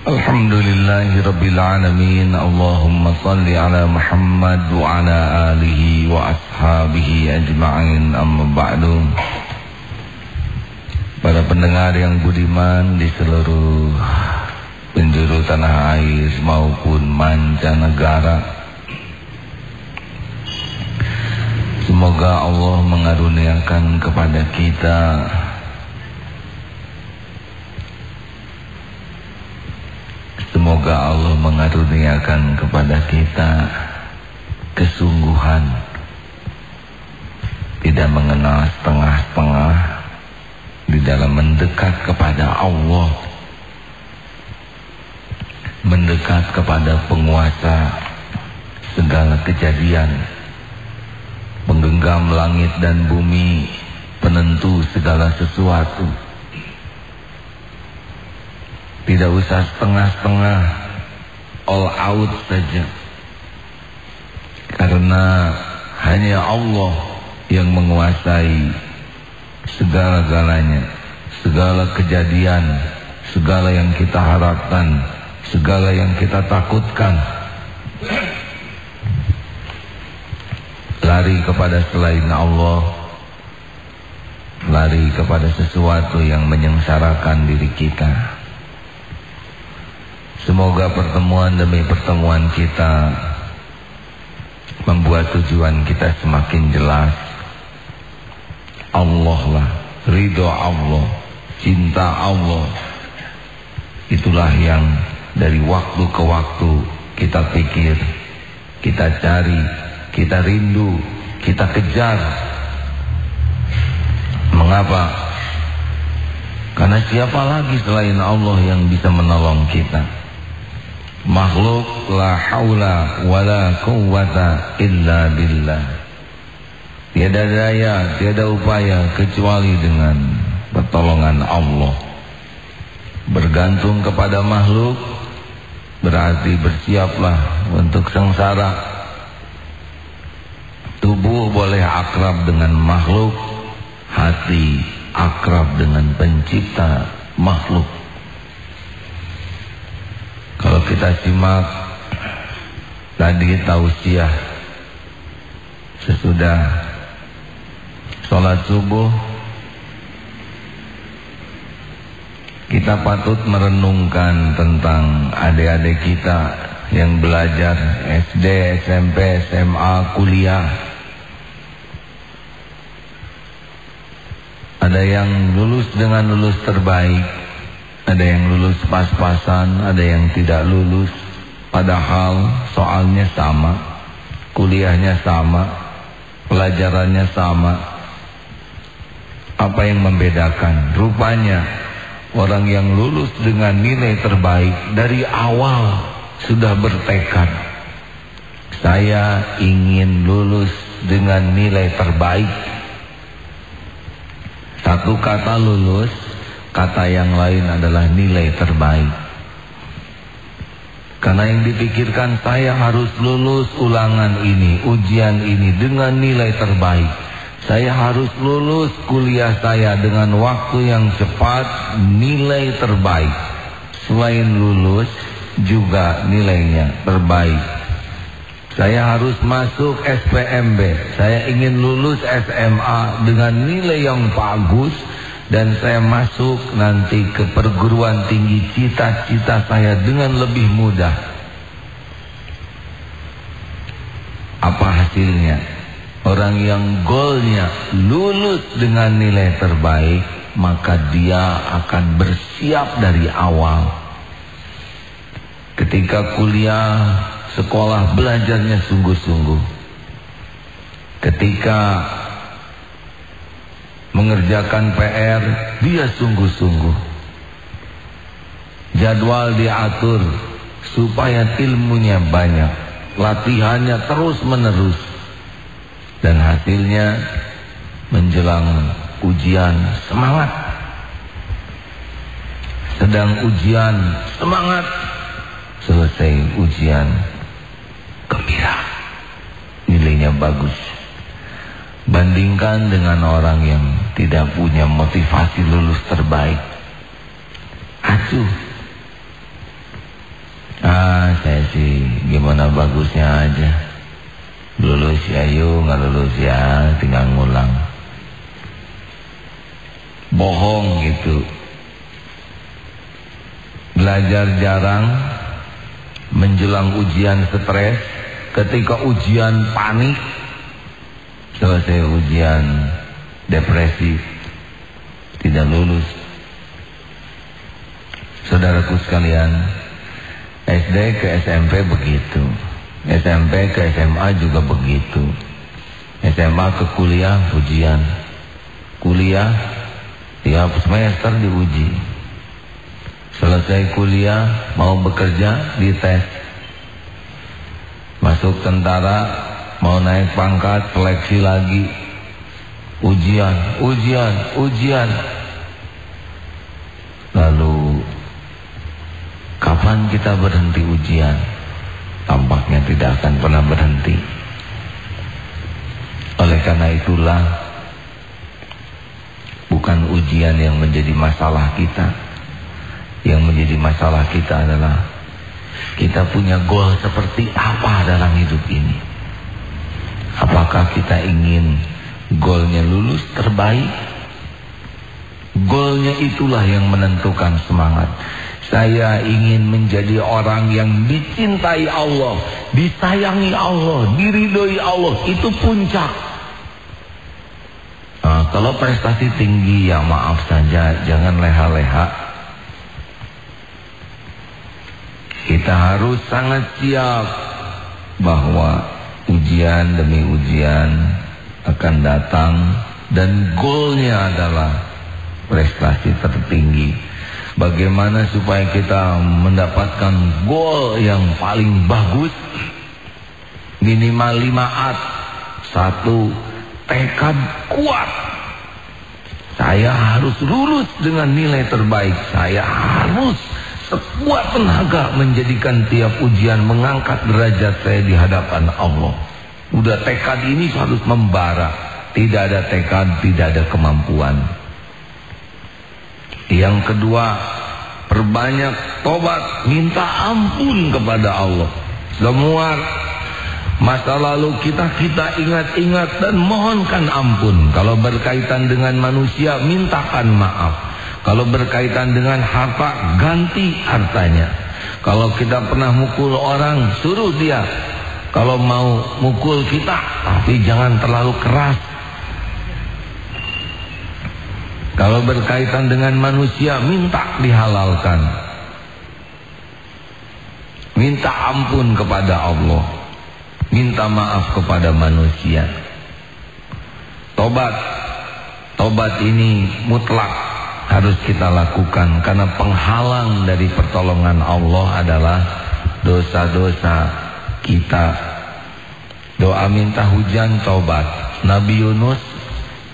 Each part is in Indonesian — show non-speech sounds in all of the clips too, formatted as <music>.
الحمد لله رب العالمين اللهم صل على محمد وعلى آله وأصحابه أجمعين أما بعد Para pendengar yang budiman di seluruh penjuru tanah air maupun mancanegara Semoga Allah mengaruniakan kepada kita Semoga Allah mengaruniakan kepada kita kesungguhan. Tidak mengenal setengah-setengah Di dalam mendekat kepada Allah. Mendekat kepada penguasa segala kejadian. Menggenggam langit dan bumi Penentu segala sesuatu tidak usah setengah-setengah. All out saja. Karena hanya Allah yang menguasai segala-galanya. Segala kejadian Segala yang kita harapkan Segala yang kita takutkan. Lari kepada selain Allah. Lari kepada sesuatu yang menyengsarakan diri kita Semoga pertemuan demi pertemuan kita membuat tujuan kita semakin jelas. Allah lah, ridho Allah, cinta Allah. Itulah yang dari waktu ke waktu kita pikir, kita cari, kita rindu, kita kejar. Mengapa? Karena siapa lagi selain Allah yang bisa menolong kita? Makhluk la haula wala quwwata illa billah. Tiada daya tiada upaya kecuali dengan pertolongan Allah. Bergantung kepada makhluk berarti bersiaplah untuk sengsara. Tubuh boleh akrab dengan makhluk hati akrab dengan pencipta makhluk kita simak tadi tausiah sesudah sholat subuh kita patut merenungkan tentang adik-adik kita yang belajar SD, SMP, SMA, kuliah. Ada yang lulus dengan lulus terbaik ada yang lulus pas-pasan, ada yang tidak lulus. Padahal soalnya sama, kuliahnya sama, pelajarannya sama. Apa yang membedakan? Rupanya orang yang lulus dengan nilai terbaik dari awal sudah bertekad. Saya ingin lulus dengan nilai terbaik. Satu kata lulus Kata yang lain adalah nilai terbaik. Karena yang dipikirkan saya harus lulus ulangan ini, ujian ini dengan nilai terbaik. Saya harus lulus kuliah saya dengan waktu yang cepat, nilai terbaik. Selain lulus, juga nilainya terbaik. Saya harus masuk SPMB. Saya ingin lulus SMA dengan nilai yang bagus dan saya masuk nanti ke perguruan tinggi cita-cita saya dengan lebih mudah. Apa hasilnya? Orang yang golnya lulus dengan nilai terbaik, maka dia akan bersiap dari awal. Ketika kuliah, sekolah belajarnya sungguh-sungguh. Ketika mengerjakan PR dia sungguh-sungguh. Jadwal diatur supaya ilmunya banyak latihannya terus menerus dan hasilnya menjelang ujian semangat. Sedang ujian semangat selesai ujian gembira. Nilainya bagus Bandingkan dengan orang yang tidak punya motivasi lulus terbaik. Acuh. Ah, saya sih gimana bagusnya aja. Lulus ya yuk, nggak lulus ya, tinggal ngulang. Bohong gitu. Belajar jarang, menjelang ujian stres, ketika ujian panik, selesai ujian depresi, tidak lulus. Saudaraku sekalian, SD ke SMP begitu. SMP ke SMA juga begitu. SMA ke kuliah ujian. Kuliah tiap semester diuji. Selesai kuliah mau bekerja dites. Masuk tentara mau naik pangkat seleksi lagi. Ujian, ujian, ujian. Lalu kapan kita berhenti ujian? tampaknya tidak akan pernah berhenti. Oleh karena itulah bukan ujian yang menjadi masalah kita. Yang menjadi masalah kita adalah kita punya goal seperti apa dalam hidup ini. Apakah kita ingin goalnya lulus terbaik? Goalnya itulah yang menentukan semangat. Saya ingin menjadi orang yang dicintai Allah, disayangi Allah, diridhoi Allah. Itu puncak. Nah, kalau prestasi tinggi ya maaf saja, jangan leha-leha. Kita harus sangat siap bahwa ujian demi ujian akan datang dan goalnya adalah prestasi tertinggi. Bagaimana supaya kita mendapatkan gol yang paling bagus? Minimal lima at Satu Tekad kuat. Saya harus lulus dengan nilai terbaik. Saya harus sekuat tenaga Menjadikan tiap ujian Mengangkat derajat saya di hadapan Allah Udah tekad ini harus membara Tidak ada tekad, tidak ada kemampuan yang kedua, perbanyak tobat, minta ampun kepada Allah. Semua masa lalu kita kita ingat-ingat dan mohonkan ampun. Kalau berkaitan dengan manusia, mintakan maaf. Kalau berkaitan dengan harta, ganti hartanya. Kalau kita pernah mukul orang, suruh dia. Kalau mau mukul kita, tapi jangan terlalu keras. Kalau berkaitan dengan manusia minta dihalalkan. Minta ampun kepada Allah. Minta maaf kepada manusia. Tobat. Tobat ini mutlak harus kita lakukan karena penghalang dari pertolongan Allah adalah dosa-dosa kita. Doa minta hujan tobat. Nabi Yunus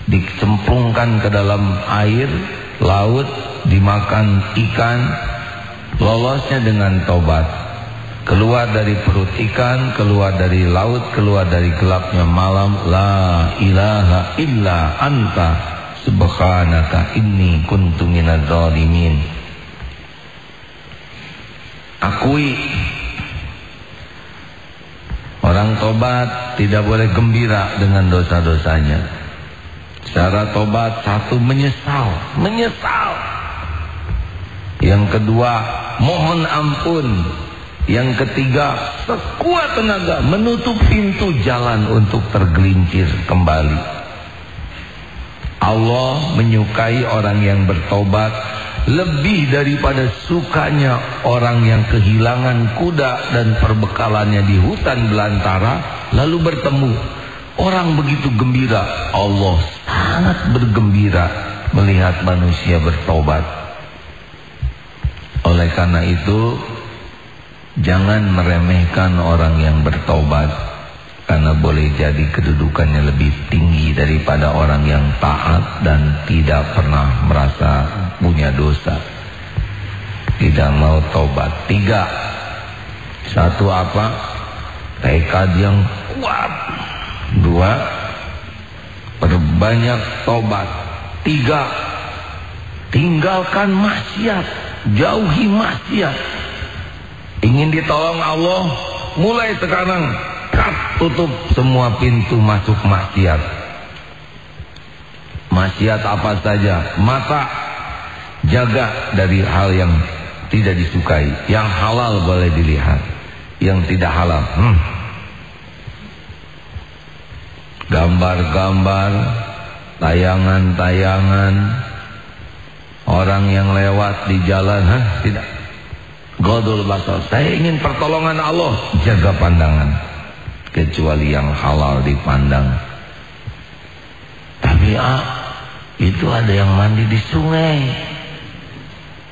dicemplungkan ke dalam air laut dimakan ikan lolosnya dengan tobat keluar dari perut ikan keluar dari laut keluar dari gelapnya malam la ilaha illa anta subhanaka inni kuntu minadz zalimin akui orang tobat tidak boleh gembira dengan dosa-dosanya Cara tobat satu menyesal, menyesal. Yang kedua, mohon ampun. Yang ketiga, sekuat tenaga menutup pintu jalan untuk tergelincir kembali. Allah menyukai orang yang bertobat lebih daripada sukanya orang yang kehilangan kuda dan perbekalannya di hutan belantara lalu bertemu Orang begitu gembira, Allah sangat bergembira melihat manusia bertobat. Oleh karena itu, jangan meremehkan orang yang bertobat karena boleh jadi kedudukannya lebih tinggi daripada orang yang taat dan tidak pernah merasa punya dosa. Tidak mau tobat. Tiga. Satu apa? Tekad yang kuat Dua, perbanyak tobat. Tiga, tinggalkan maksiat, jauhi maksiat. Ingin ditolong Allah, mulai sekarang tutup semua pintu masuk maksiat. Maksiat apa saja, mata jaga dari hal yang tidak disukai. Yang halal boleh dilihat, yang tidak halal. Hmm. Gambar-gambar, tayangan-tayangan, orang yang lewat di jalan, hah, tidak Godul basar. Saya ingin pertolongan Allah. Jaga pandangan. Kecuali yang halal dipandang. Tapi ah, itu ada yang mandi di sungai.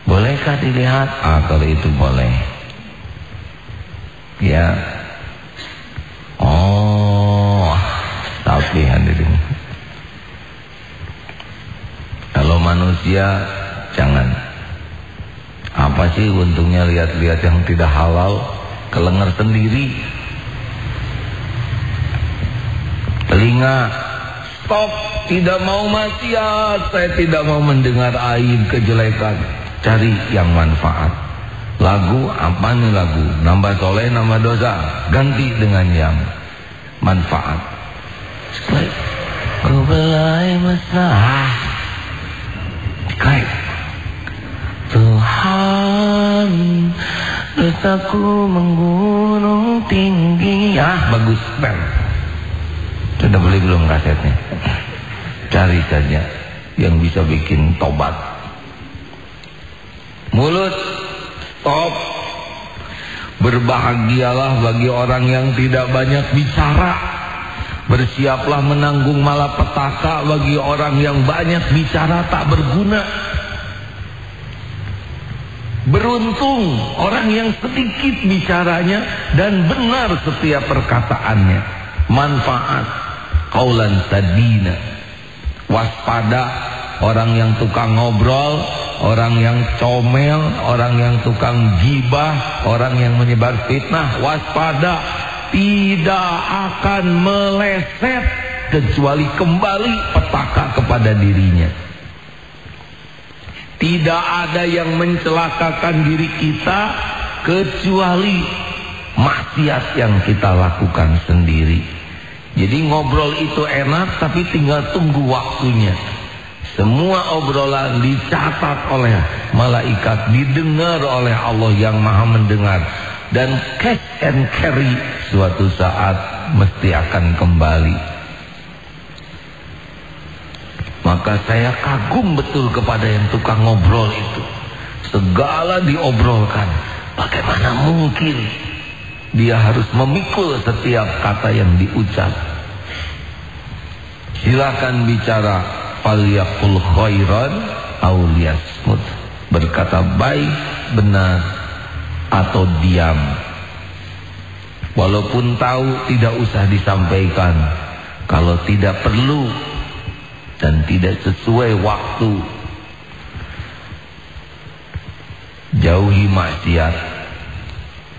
Bolehkah dilihat? Ah, kalau itu boleh. Ya. Oh, tapi hadirin. Kalau manusia jangan apa sih untungnya lihat-lihat yang tidak halal Kelengar sendiri Telinga. Stop Tidak mau maksiat. Saya tidak mau mendengar aib kejelekan. Cari yang manfaat. Lagu apa nih lagu? Nambah soleh nambah dosa. Ganti dengan yang manfaat. Ku belai Kayak Tuhan Dosaku menggunung tinggi. Ah bagus. Bang Sudah beli belum kasetnya? Cari saja Yang bisa bikin tobat. Mulut Stop Berbahagialah bagi orang yang tidak banyak bicara. Bersiaplah menanggung malapetaka bagi orang yang banyak bicara tak berguna. Beruntung orang yang sedikit bicaranya dan benar setiap perkataannya. Manfaat. Kaulan sadina. Waspada orang yang tukang ngobrol, orang yang comel, orang yang tukang gibah, orang yang menyebar fitnah. Waspada. Tidak akan meleset kecuali kembali petaka kepada dirinya. Tidak ada yang mencelakakan diri kita kecuali maksiat yang kita lakukan sendiri. Jadi ngobrol itu enak tapi tinggal tunggu waktunya. Semua obrolan dicatat oleh malaikat, didengar oleh Allah yang maha mendengar. Dan cash and carry suatu saat mesti akan kembali. Maka saya kagum betul kepada yang tukang ngobrol itu. Segala diobrolkan. Bagaimana mungkin dia harus memikul setiap kata yang diucap. Silakan bicara falyakul khairan auliyasmut. Berkata baik, benar atau diam. Walaupun tahu tidak usah disampaikan. Kalau tidak perlu dan tidak sesuai waktu. Jauhi maksiat.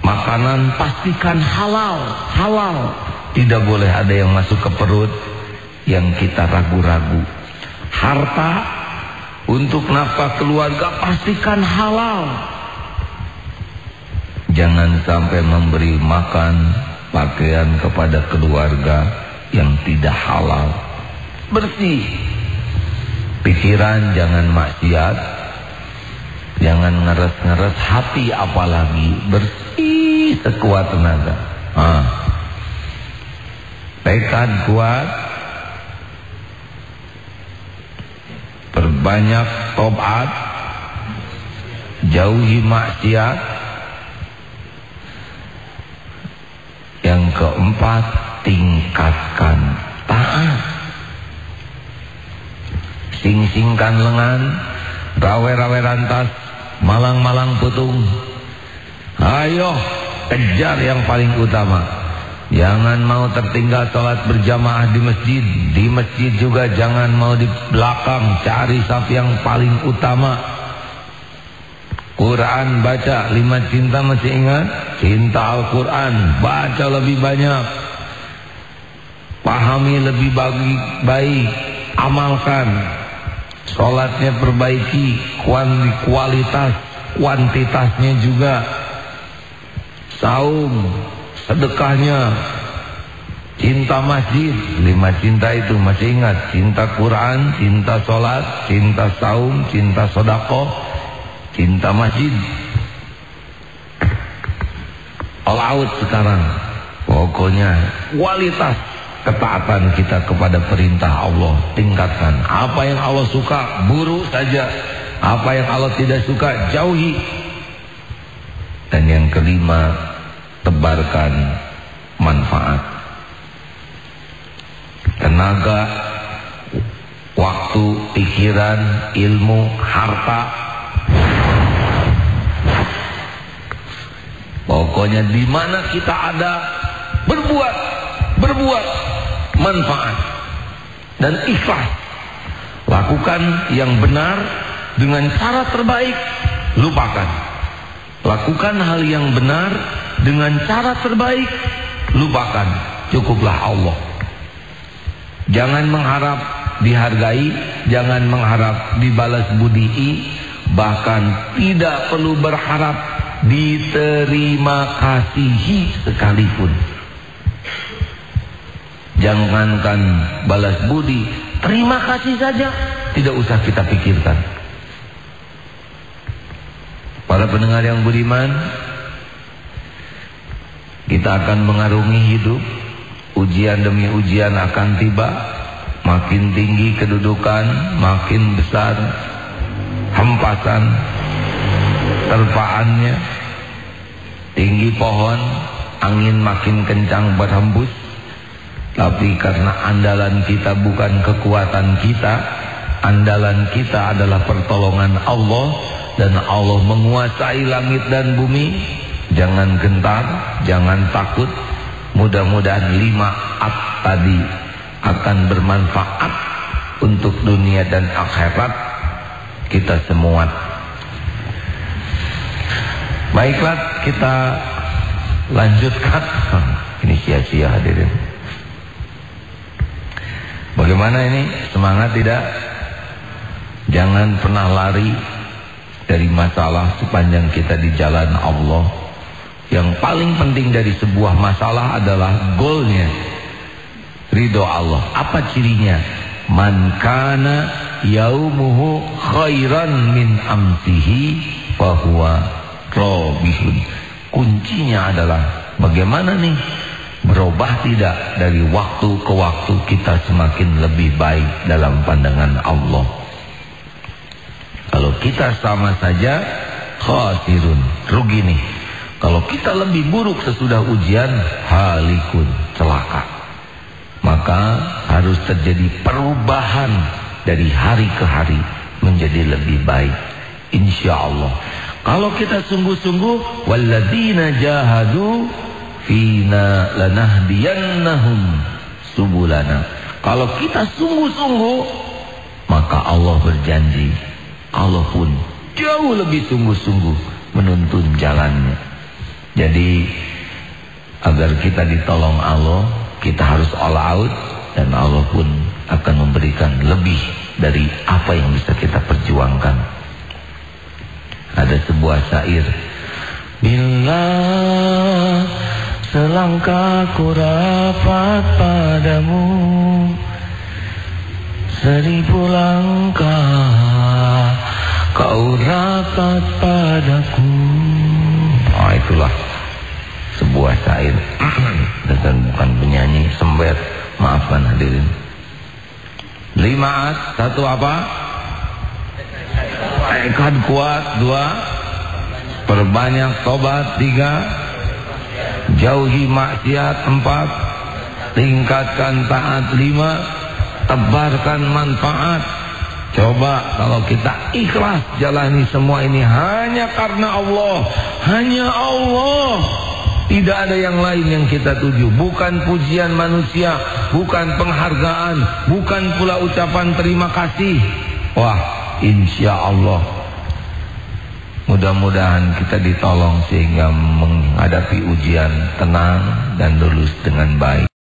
Makanan pastikan halal, halal. Tidak boleh ada yang masuk ke perut yang kita ragu-ragu. Harta untuk nafkah keluarga pastikan halal. Jangan sampai memberi makan pakaian kepada keluarga yang tidak halal. Bersih Pikiran jangan maksiat Jangan ngeres-ngeres hati apalagi Bersih sekuat tenaga. Ah. Tekad kuat. Perbanyak tobat. Jauhi maksiat. Yang keempat Tingkatkan taat. Sing-singkan lengan, rawe-rawe rantas, malang-malang putung. Ayo kejar yang paling utama. Jangan mau tertinggal sholat berjamaah di masjid. Di masjid juga jangan mau di belakang. Cari saf yang paling utama. Quran baca. Lima cinta masih ingat? Cinta Al-Quran. Baca lebih banyak. Pahami lebih baik. Amalkan. Sholatnya perbaiki kualitas Kuantitasnya juga saum, sedekahnya, cinta masjid, lima cinta itu masih ingat, cinta Quran, cinta sholat, cinta saum, cinta sodako, cinta masjid. All out sekarang, pokoknya kualitas ketaatan kita kepada perintah Allah tingkatkan. Apa yang Allah suka, buru saja. Apa yang Allah tidak suka, jauhi. Dan yang kelima, tebarkan manfaat. Tenaga, waktu, pikiran, ilmu, harta. Pokoknya di mana kita ada, berbuat, berbuat manfaat dan ikhlas. Lakukan yang benar dengan cara terbaik, lupakan. Lakukan hal yang benar dengan cara terbaik, lupakan. Cukuplah Allah. Jangan mengharap dihargai, jangan mengharap dibalas budi, bahkan tidak perlu berharap diterima kasihi sekalipun. Jangankan balas budi, terima kasih saja. Tidak usah kita pikirkan. Para pendengar yang budiman, kita akan mengarungi hidup. Ujian demi ujian akan tiba. Makin tinggi kedudukan, makin besar hempasan terpaannya. Tinggi pohon, angin makin kencang berhembus. Tapi karena andalan kita bukan kekuatan kita Andalan kita adalah pertolongan Allah Dan Allah menguasai langit dan bumi. Jangan gentar, jangan takut. Mudah-mudahan lima at tadi Akan bermanfaat Untuk dunia dan akhirat. Kita semua. Baiklah kita lanjutkan. <laughs> Ini sia-sia hadirin. Bagaimana ini? Semangat tidak? Jangan pernah lari dari masalah sepanjang kita di jalan Allah. Yang paling penting dari sebuah masalah adalah goalnya. Ridho Allah. Apa cirinya? Man kana yaumuhu khairan min amsihi fahuwa robihun. Kuncinya adalah bagaimana nih Berubah tidak dari waktu ke waktu kita semakin lebih baik dalam pandangan Allah. Kalau kita sama saja khasirun, rugi nih. Kalau kita lebih buruk sesudah ujian, halikun, celaka. Maka harus terjadi perubahan dari hari ke hari menjadi lebih baik. Insya Allah. Kalau kita sungguh-sungguh, waladina jahadu fina lanahdiyannahum subulana. Kalau kita sungguh-sungguh maka Allah berjanji Allah pun jauh lebih sungguh-sungguh menuntun jalannya. Jadi agar kita ditolong Allah, kita harus all out dan Allah pun akan memberikan lebih dari apa yang bisa kita perjuangkan. Ada sebuah syair. Bila Selangkah ku rapat padamu Seribu langkah Kau rapat padaku. Oh itulah Sebuah syair. <clears throat> Dan bukan penyanyi Sembet. Maafkan hadirin Lima Satu apa? Ekad kuat Dua. Perbanyak tobat Tiga. Jauhi maksiat empat. Tingkatkan taat lima. Tebarkan manfaat Coba kalau kita ikhlas jalani semua ini Hanya karena Allah. Hanya Allah. Tidak ada yang lain yang kita tuju. Bukan pujian manusia Bukan penghargaan Bukan pula ucapan terima kasih. Wah insya Allah. Mudah-mudahan kita ditolong sehingga menghadapi ujian tenang dan lulus dengan baik.